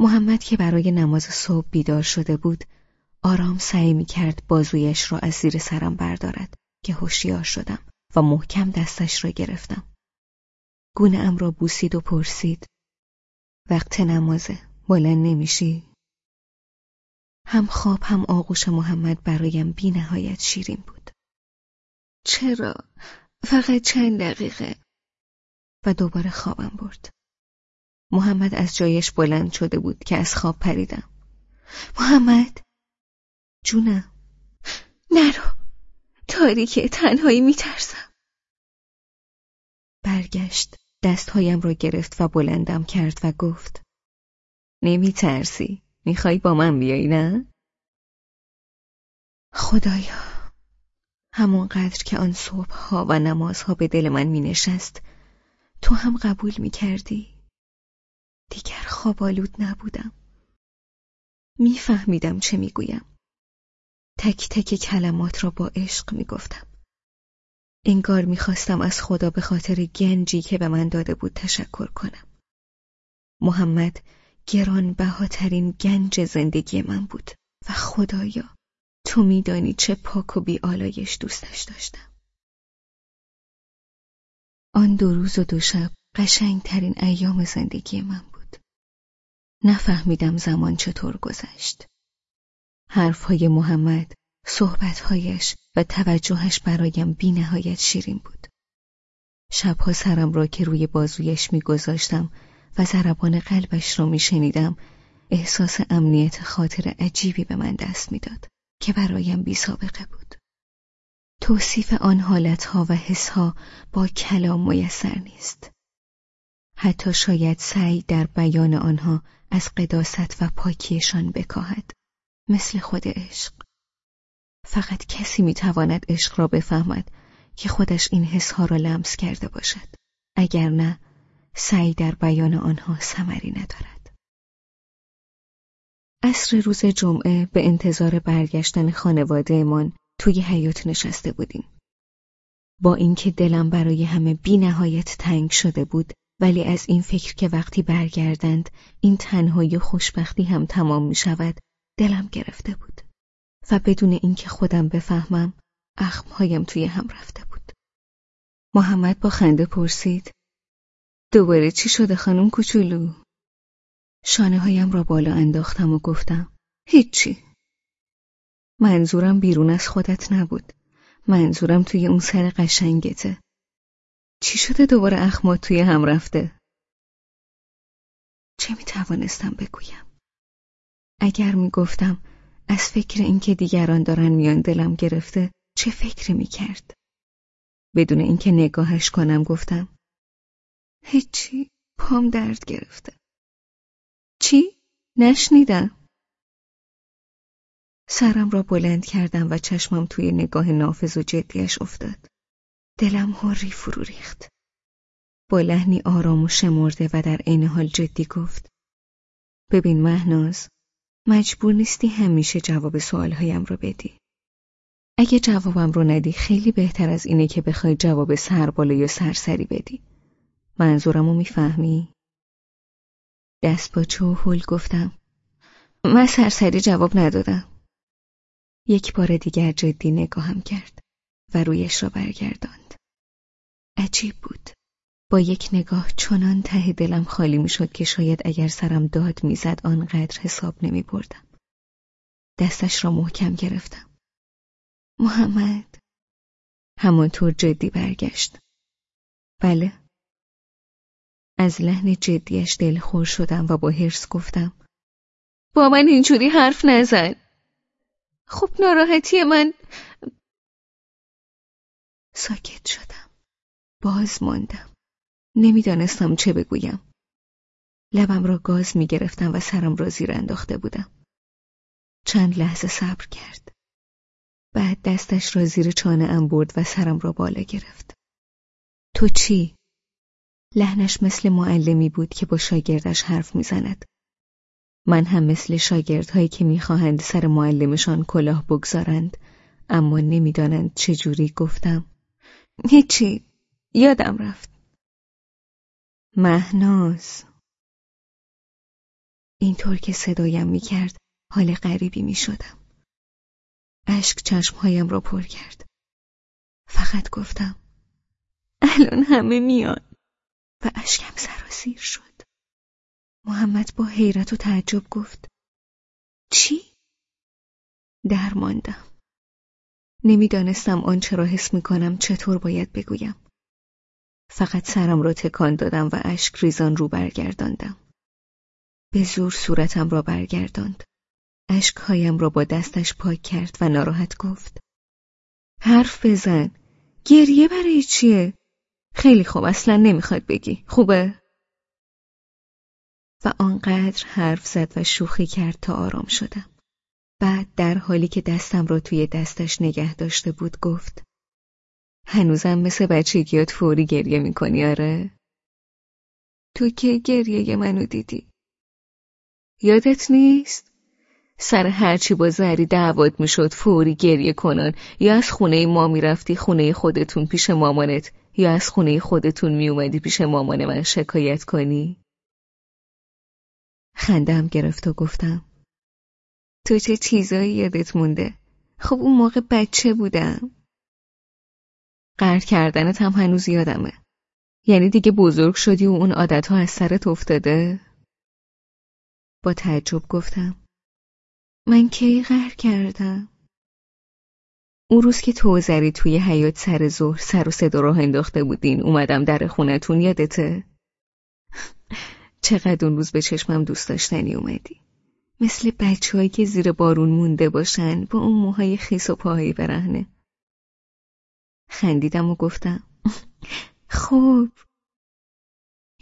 محمد که برای نماز صبح بیدار شده بود آرام سعی می کرد بازویش را از زیر سرم بردارد که هوشیار شدم و محکم دستش را گرفتم. گونه ام را بوسید و پرسید وقت نمازه بلند نمیشی؟ هم خواب هم آغوش محمد برایم بی نهایت شیرین بود. چرا؟ فقط چند دقیقه و دوباره خوابم برد. محمد از جایش بلند شده بود که از خواب پریدم. محمد! جونم! نرو! تاریکه تنهایی میترسم. برگشت دستهایم را گرفت و بلندم کرد و گفت نمیترسی؟ می‌خوای با من بیایی نه؟ خدایا! همونقدر که آن صبحها و نمازها به دل من مینشست تو هم قبول می‌کردی؟ دیگر خوابالود نبودم. میفهمیدم چه می‌گویم. تک تک کلمات را با عشق می‌گفتم. انگار می‌خواستم از خدا به خاطر گنجی که به من داده بود تشکر کنم. محمد گران بهاترین گنج زندگی من بود و خدایا تو میدانی چه پاک و بیالایش دوستش داشتم. آن دو روز و دو شب قشنگترین ایام زندگی من نفهمیدم زمان چطور گذشت حرفهای محمد، صحبتهایش و توجهش برایم بی نهایت شیرین بود. شبها سرم را که روی بازویش میگذاشتم و ضربان قلبش را میشنیدم احساس امنیت خاطر عجیبی به من دست می‌داد که برایم بی سابقه بود. توصیف آن حالتها و حسها با کلام میسر نیست. حتی شاید سعی در بیان آنها از قداست و پاکیشان بکاهد. مثل خود عشق. فقط کسی می‌تواند عشق را بفهمد که خودش این حسها را لمس کرده باشد. اگر نه سعی در بیان آنها ثمری ندارد. عصر روز جمعه به انتظار برگشتن خانوادهمان توی حیات نشسته بودیم. با اینکه دلم برای همه بی نهایت تنگ شده بود ولی از این فکر که وقتی برگردند این تنهایی خوشبختی هم تمام می شود دلم گرفته بود و بدون اینکه خودم بفهمم اخمهایم توی هم رفته بود. محمد با خنده پرسید دوباره چی شده خانم کوچولو؟ شانه هایم را بالا انداختم و گفتم هیچی. منظورم بیرون از خودت نبود. منظورم توی اون سر قشنگته. چی شده دوباره اخمات توی هم رفته؟ چه می توانستم بگویم؟ اگر می گفتم از فکر اینکه دیگران دارن میان دلم گرفته چه فکری می کرد؟ بدون اینکه نگاهش کنم گفتم هیچی پام درد گرفته چی؟ نشنیدم سرم را بلند کردم و چشمم توی نگاه نافذ و جدیش افتاد دلم هری فرو ریخت با لحنی آرام و شمرده و در عین حال جدی گفت ببین مهناز مجبور نیستی همیشه جواب سوالهایم رو بدی. اگه جوابم رو ندی خیلی بهتر از اینه که بخوای جواب سربالا یا سرسری بدی. منظورم رو می‌فهمی؟ دست با چو گفتم. من سرسری جواب ندادم. یک بار دیگر جدی نگاهم کرد و رویش را برگرداند. عجیب بود. با یک نگاه چنان ته دلم خالی می‌شد که شاید اگر سرم داد می‌زد آنقدر حساب نمی بردم. دستش را محکم گرفتم. محمد همانطور جدی برگشت. بله. از لحن جدیش دلخور شدم و با حرس گفتم. با من اینجوری حرف نزن. خب ناراحتی من ساکت شدم. باز ماندم. نمی‌دانستم چه بگویم. لبم را گاز می گرفتم و سرم را زیر انداخته بودم. چند لحظه صبر کرد. بعد دستش را زیر چانه ام برد و سرم را بالا گرفت. تو چی؟ لحنش مثل معلمی بود که با شاگردش حرف می‌زند. من هم مثل شاگردهایی که می‌خواهند سر معلمشان کلاه بگذارند اما نمی‌دانند چجوری گفتم. هیچی یادم رفت. مهناز اینطور که صدایم می‌کرد حال غریبی می‌شدم. اشک چشمهایم را پر کرد. فقط گفتم الان همه میان و اشکم سراسیر شد. محمد با حیرت و تعجب گفت چی؟ درماندم. نمی‌دانستم آنچه را حس می‌کنم چطور باید بگویم. فقط سرم را تکان دادم و اشک ریزان رو برگرداندم. به زور صورتم را برگرداند. اشکهایم را با دستش پاک کرد و ناراحت گفت. حرف بزن. گریه برای چیه؟ خیلی خوب اصلا نمی‌خواد بگی. خوبه؟ و آنقدر حرف زد و شوخی کرد تا آرام شدم. بعد در حالی که دستم را توی دستش نگه داشته بود گفت هنوزم مثل بچگیات فوری گریه می‌کنی آره؟ تو که گریه منو دیدی؟ یادت نیست؟ سر هرچی با زری دعوت می‌شد فوری گریه کنن یا از خونه ما می‌رفتی خونه خودتون پیش مامانت یا از خونه خودتون میومدی پیش مامان من شکایت کنی؟ خندم گرفت و گفتم تو چه چیزایی یادت مونده؟ خب اون موقع بچه بودم قرد کردنت هم هنوز یادمه یعنی دیگه بزرگ شدی و اون عادت ها از سرت افتاده؟ با تعجب گفتم من کی قهر کردم؟ اون روز که تو زری توی حیات سر ظهر سر و صدا راه انداخته بودین اومدم در خونتون یادته؟ چقدر اون روز به چشمم دوست داشتنی اومدی مثل بچههایی که زیر بارون مونده باشن با اون موهای خیس و پاهایی برهنه خندیدم و گفتم خوب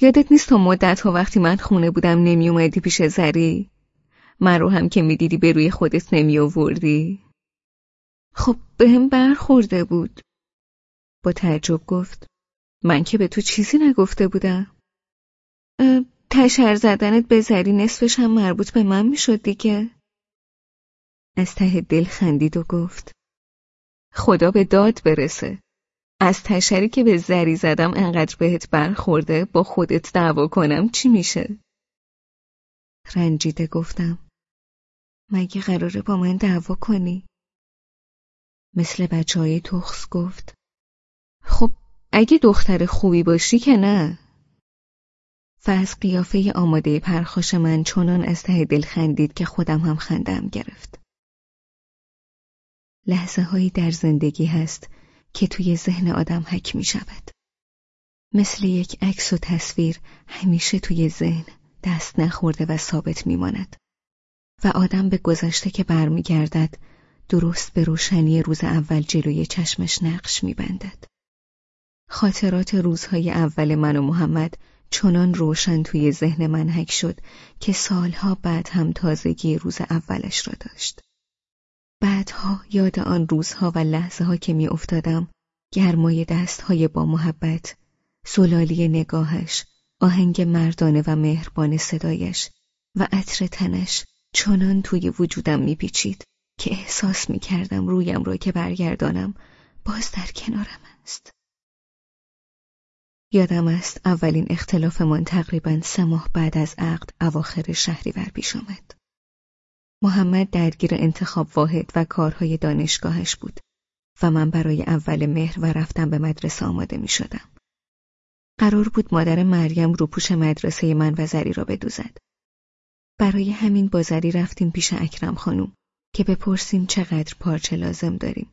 یادت نیست تا مدت ها وقتی من خونه بودم نمی اومدی پیش زری من رو هم که می‌دیدی به روی خودت نمی آوردی؟ خب بهم برخورده بود. با تعجب گفت من که به تو چیزی نگفته بودم. تشر زدنت به زری نصفش هم مربوط به من می‌شد دیگه. از ته دل خندید و گفت خدا به داد برسه از تشری که به زری زدم انقدر بهت برخورده با خودت دعوا کنم چی میشه؟ رنجیده گفتم مگه قراره با من دعوا کنی؟ مثل بچه های تخص گفت خب اگه دختر خوبی باشی که نه از قیافه آماده پرخاش من چنان از ته دل خندید که خودم هم خندم گرفت. لحظه هایی در زندگی هست که توی ذهن آدم حک می شود. مثل یک عکس و تصویر همیشه توی ذهن دست نخورده و ثابت می ماند. و آدم به گذشته که برمیگردد درست به روشنی روز اول جلوی چشمش نقش می بندد. خاطرات روزهای اول من و محمد چنان روشن توی ذهن من حک شد که سالها بعد هم تازگی روز اولش را داشت. بعدها یاد آن روزها و لحظه ها که می افتادم گرمای دستهای با محبت، سلالی نگاهش، آهنگ مردانه و مهربان صدایش و عطر تنش چنان توی وجودم میپیچید که احساس می‌کردم رویم را که برگردانم باز در کنارم است. یادم است اولین اختلافمان تقریبا سه ماه بعد از عقد اواخر شهریور پیش آمد. محمد درگیر انتخاب واحد و کارهای دانشگاهش بود و من برای اول مهر و رفتم به مدرسه آماده می شدم. قرار بود مادر مریم روپوش مدرسه من و زری را بدوزد. برای همین با زری رفتیم پیش اکرم خانم که بپرسیم چقدر پارچه لازم داریم.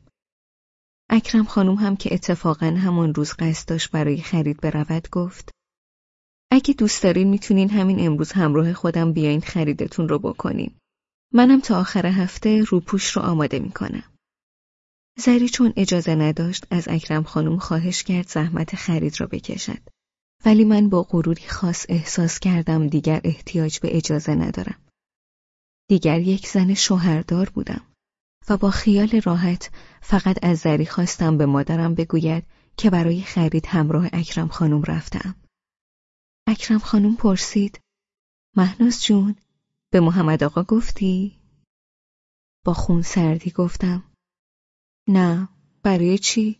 اکرم خانم هم که اتفاقا همان روز قصد داشت برای خرید برود گفت اگه دوست دارین می‌تونین همین امروز همراه خودم بیاین خریدتون رو بکنیم. منم تا آخر هفته روپوش رو آماده می‌کنم. زری چون اجازه نداشت از اکرم خانم خواهش کرد زحمت خرید را بکشد. ولی من با غروری خاص احساس کردم دیگر احتیاج به اجازه ندارم. دیگر یک زن شوهردار بودم. و با خیال راحت فقط از زری خواستم به مادرم بگوید که برای خرید همراه اکرم خانم رفتم. اکرم خانم پرسید مهناز جون به محمد آقا گفتی؟ با خون سردی گفتم نه برای چی؟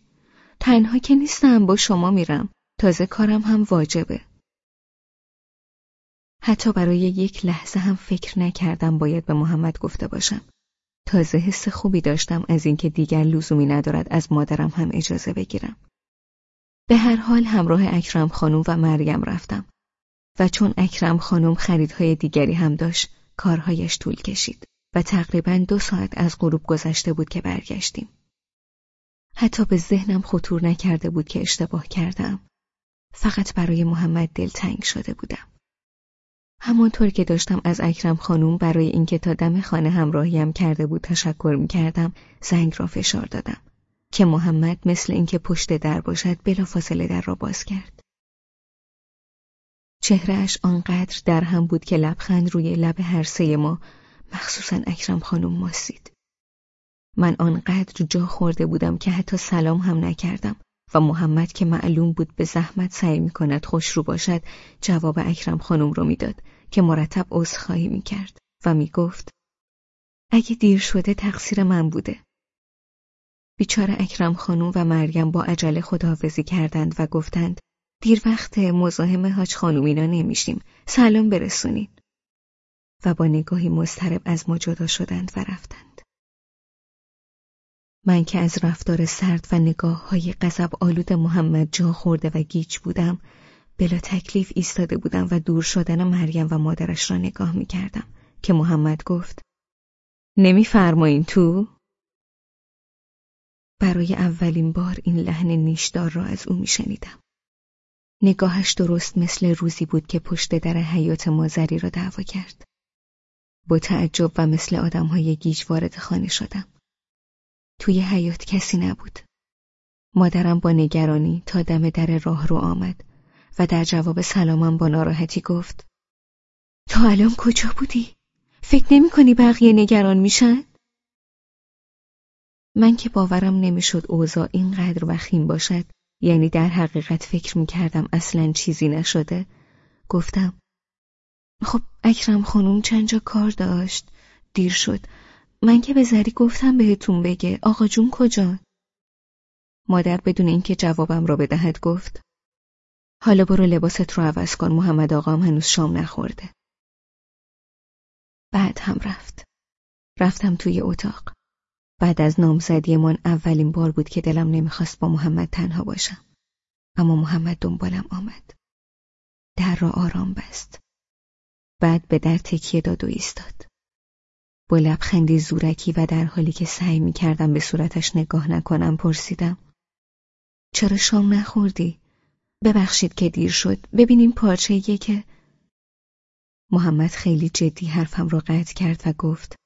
تنها که نیستم با شما میرم تازه کارم هم واجبه. حتی برای یک لحظه هم فکر نکردم باید به محمد گفته باشم. تازه حس خوبی داشتم از اینکه دیگر لزومی ندارد از مادرم هم اجازه بگیرم. به هر حال همراه اکرم خانم و مریم رفتم و چون اکرم خانم خریدهای دیگری هم داشت کارهایش طول کشید و تقریبا دو ساعت از غروب گذشته بود که برگشتیم. حتی به ذهنم خطور نکرده بود که اشتباه کردم. فقط برای محمد دل تنگ شده بودم. همانطور که داشتم از اکرم خانوم برای اینکه تا دم خانه همراهیم کرده بود تشکر می کردم زنگ را فشار دادم که محمد مثل اینکه پشت در باشد بلافاصله در را باز کرد. چهرهش آنقدر در هم بود که لبخند روی لب هر سه ما مخصوصا اکرم خانم ماسید. من آنقدر جا خورده بودم که حتی سلام هم نکردم و محمد که معلوم بود به زحمت سعی می کند خوش رو باشد جواب اکرم خانم رو می‌داد که مرتب عذرخواهی می کرد و می گفت اگه دیر شده تقصیر من بوده. بیچاره اکرم خانم و مریم با عجله خداحافظی کردند و گفتند دیر وقت مزاحم حاج خانومینا نمیشیم سلام برسونید و با نگاهی مضطرب از ما جدا شدند و رفتند من که از رفتار سرد و نگاه های قذب آلود محمد جا خورده و گیج بودم بلا تکلیف ایستاده بودم و دور شدن مریم و مادرش را نگاه می کردم که محمد گفت نمیفرمایین تو؟ برای اولین بار این لحن نیشدار را از او می شنیدم. نگاهش درست مثل روزی بود که پشت در حیات مازری را دعوا کرد. با تعجب و مثل آدمهای گیج وارد خانه شدم. توی حیات کسی نبود. مادرم با نگرانی تا دم در راه رو آمد و در جواب سلامم با ناراحتی گفت تا الان کجا بودی؟ فکر نمی کنی بقیه نگران میشن؟ من که باورم نمی‌شد اوضاع اینقدر وخیم باشد یعنی در حقیقت فکر می‌کردم اصلا چیزی نشده. گفتم خب اکرم خانوم چند جا کار داشت. دیر شد. من که به زری گفتم بهتون بگه. آقا جون کجا؟ مادر بدون اینکه جوابم را بدهد گفت حالا برو لباست رو عوض کن. محمد آقام هنوز شام نخورده. بعد هم رفت. رفتم توی اتاق. بعد از نامزدیمان اولین بار بود که دلم نمی‌خواست با محمد تنها باشم. اما محمد دنبالم آمد. در را آرام بست. بعد به در تکیه داد و ایستاد. با لبخندی زورکی و در حالی که سعی می کردم به صورتش نگاه نکنم پرسیدم چرا شام نخوردی؟ ببخشید که دیر شد. ببینیم پارچه که. محمد خیلی جدی حرفم را قطع کرد و گفت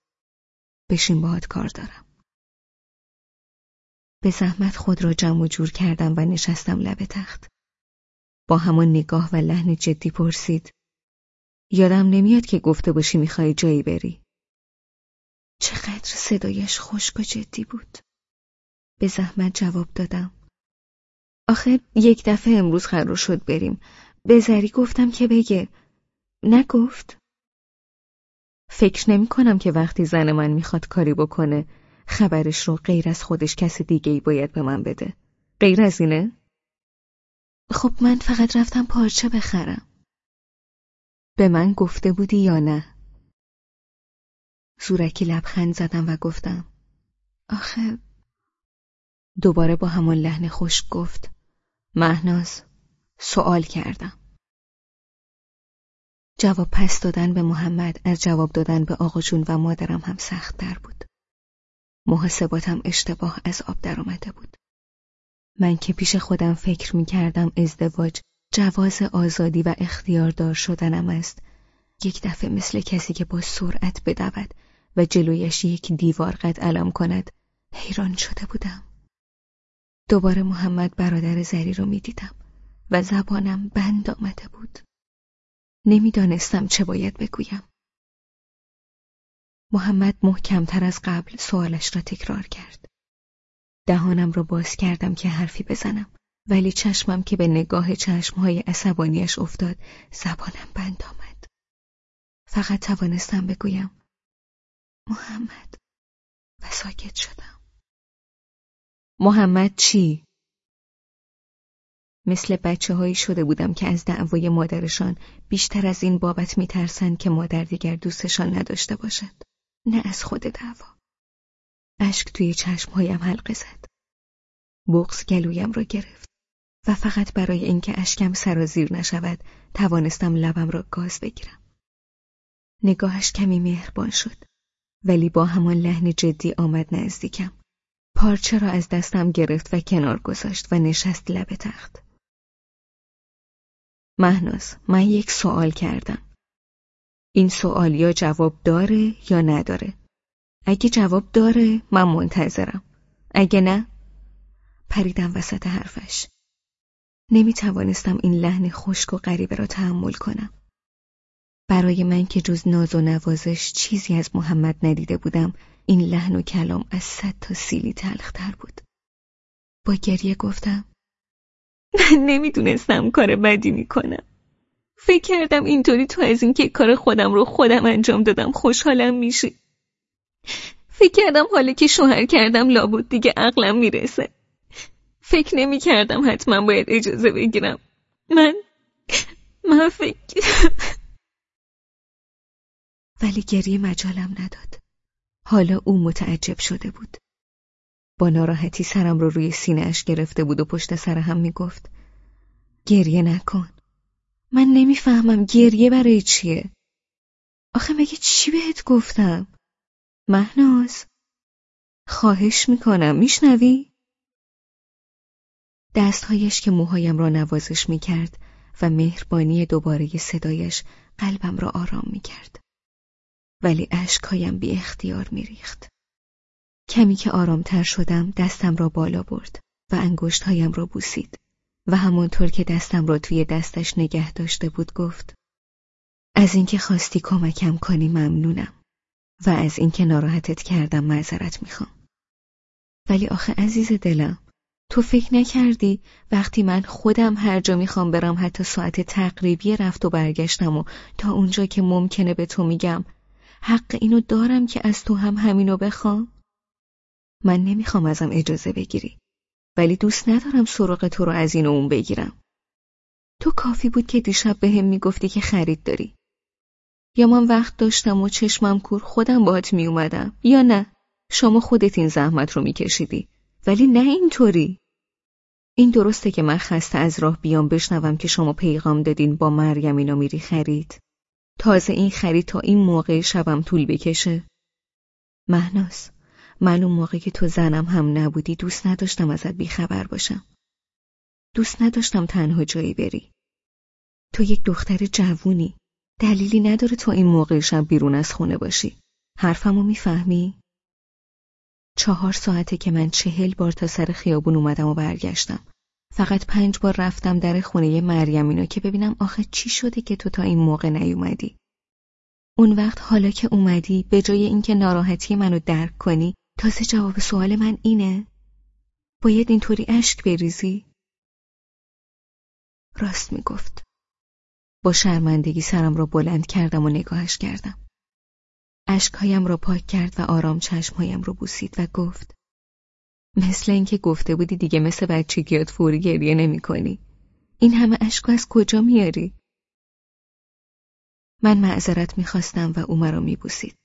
بشین باهات کار دارم. به زحمت خود را جمع و جور کردم و نشستم لب تخت. با همان نگاه و لحن جدی پرسید یادم نمیاد که گفته باشی می‌خوای جایی بری. چقدر صدایش خشک و جدی بود. به زحمت جواب دادم. آخه یک دفعه امروز قرار شد بریم. به زری گفتم که بگه. نگفت. فکر نمی کنم که وقتی زن من می‌خواد کاری بکنه خبرش رو غیر از خودش کس دیگه ای باید به من بده. غیر از اینه؟ خب من فقط رفتم پارچه بخرم. به من گفته بودی یا نه؟ زورکی لبخند زدم و گفتم. آخه دوباره با همان لحن خوش گفت. مهناز سوال کردم. جواب پس دادن به محمد از جواب دادن به آقا جون و مادرم هم سخت در بود. محاسباتم اشتباه از آب در آمده بود. من که پیش خودم فکر می کردم ازدواج جواز آزادی و اختیاردار شدنم است. یک دفعه مثل کسی که با سرعت بدود و جلویش یک دیوار قد علم کند حیران شده بودم. دوباره محمد برادر زری رو می‌دیدم و زبانم بند آمده بود. نمی‌دانستم چه باید بگویم. محمد محکمتر از قبل سوالش را تکرار کرد دهانم را باز کردم که حرفی بزنم ولی چشمم که به نگاه چشمهای عصبانیش افتاد زبانم بند آمد فقط توانستم بگویم محمد و ساکت شدم محمد چی؟ مثل بچه هایی شده بودم که از دعوای مادرشان بیشتر از این بابت میترسند که مادر دیگر دوستشان نداشته باشد. نه از خود دعوا. اشک توی چشمهایم حلقه زد. بغز گلویم را گرفت و فقط برای اینکه اشکم سرازیر نشود توانستم لبم را گاز بگیرم. نگاهش کمی مهربان شد ولی با همان لحن جدی آمد نزدیکم. پارچه را از دستم گرفت و کنار گذاشت و نشست لب تخت. مهناز من یک سوال کردم. این سوال یا جواب داره یا نداره. اگه جواب داره من منتظرم. اگه نه پریدم وسط حرفش. نمی توانستم این لحن خشک و غریبه را تحمل کنم. برای من که جز ناز و نوازش چیزی از محمد ندیده بودم این لحن و کلام از صد تا سیلی تلختر بود. با گریه گفتم من نمی‌دونستم کار بدی می‌کنم. فکر کردم اینطوری تو از اینکه کار خودم رو خودم انجام دادم خوشحالم میشی. فکر کردم حالا که شوهر کردم لابد دیگه عقلم می‌رسه. فکر نمی کردم حتما باید اجازه بگیرم. من من فکر ولی گریه مجالم نداد. حالا او متعجب شده بود. با ناراحتی سرم رو روی سینهش گرفته بود و پشت سر هم می‌گفت گریه نکن. من نمی‌فهمم گریه برای چیه؟ آخه مگه چی بهت گفتم؟ مهناز خواهش می‌کنم میشنوی؟ دستهایش که موهایم را نوازش می‌کرد و مهربانی دوباره صدایش قلبم را آرام می‌کرد. ولی اشکهایم بی اختیار میریخت. کمی که آرامتر شدم دستم را بالا برد و انگشتهایم را بوسید و همانطور که دستم را توی دستش نگه داشته بود گفت از اینکه خواستی کمکم کنی ممنونم و از اینکه ناراحتت کردم معذرت می‌خوام. ولی آخه عزیز دلم تو فکر نکردی وقتی من خودم هر جا می‌خوام برم حتی ساعت تقریبی رفت و برگشتم و تا اونجا که ممکنه به تو میگم حق اینو دارم که از تو هم همینو بخوام؟ من نمی‌خوام ازم اجازه بگیری ولی دوست ندارم سراغ تو رو از این و اون بگیرم. تو کافی بود که دیشب به هم می‌گفتی که خرید داری. یا من وقت داشتم و چشمم کور خودم باهات میومدم یا نه. شما خودت این زحمت رو میکشیدی. ولی نه اینطوری. این درسته که من خسته از راه بیام بشنوم که شما پیغام دادین با مریم اینو میری خرید. تازه این خرید تا این موقع شبم طول بکشه. مهناز. من اون موقع که تو زنم هم نبودی دوست نداشتم ازت بیخبر باشم. دوست نداشتم تنها جایی بری. تو یک دختر جوونی. دلیلی نداره تو این موقع شب بیرون از خونه باشی. حرفمو می‌فهمی؟ چهار ساعته که من چهل بار تا سر خیابون اومدم و برگشتم. فقط پنج بار رفتم در خونه مریم اینا که ببینم آخه چی شده که تو تا این موقع نیومدی. اون وقت حالا که اومدی به جای اینکه ناراحتی منو درک کنی تازه جواب سوال من اینه باید اینطوری اشک بریزی؟ راست می‌گفت. با شرمندگی سرم را بلند کردم و نگاهش کردم. اشکهایم را پاک کرد و آرام چشمهایم را بوسید و گفت مثل اینکه گفته بودی دیگه مثل بچگیات فوری گریه نمی کنی. این همه اشک از کجا میاری؟ من معذرت می‌خواستم و او مرا میبوسید.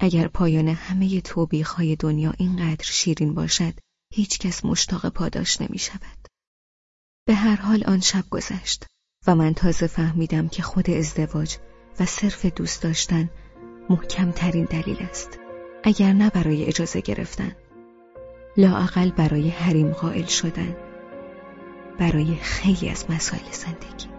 اگر پایان همه توبیخهای دنیا اینقدر شیرین باشد، هیچ کس مشتاق پاداش نمی شود. به هر حال آن شب گذشت و من تازه فهمیدم که خود ازدواج و صرف دوست داشتن محکمترین دلیل است. اگر نه برای اجازه گرفتن. لااقل برای حریم قائل شدن برای خیلی از مسائل زندگی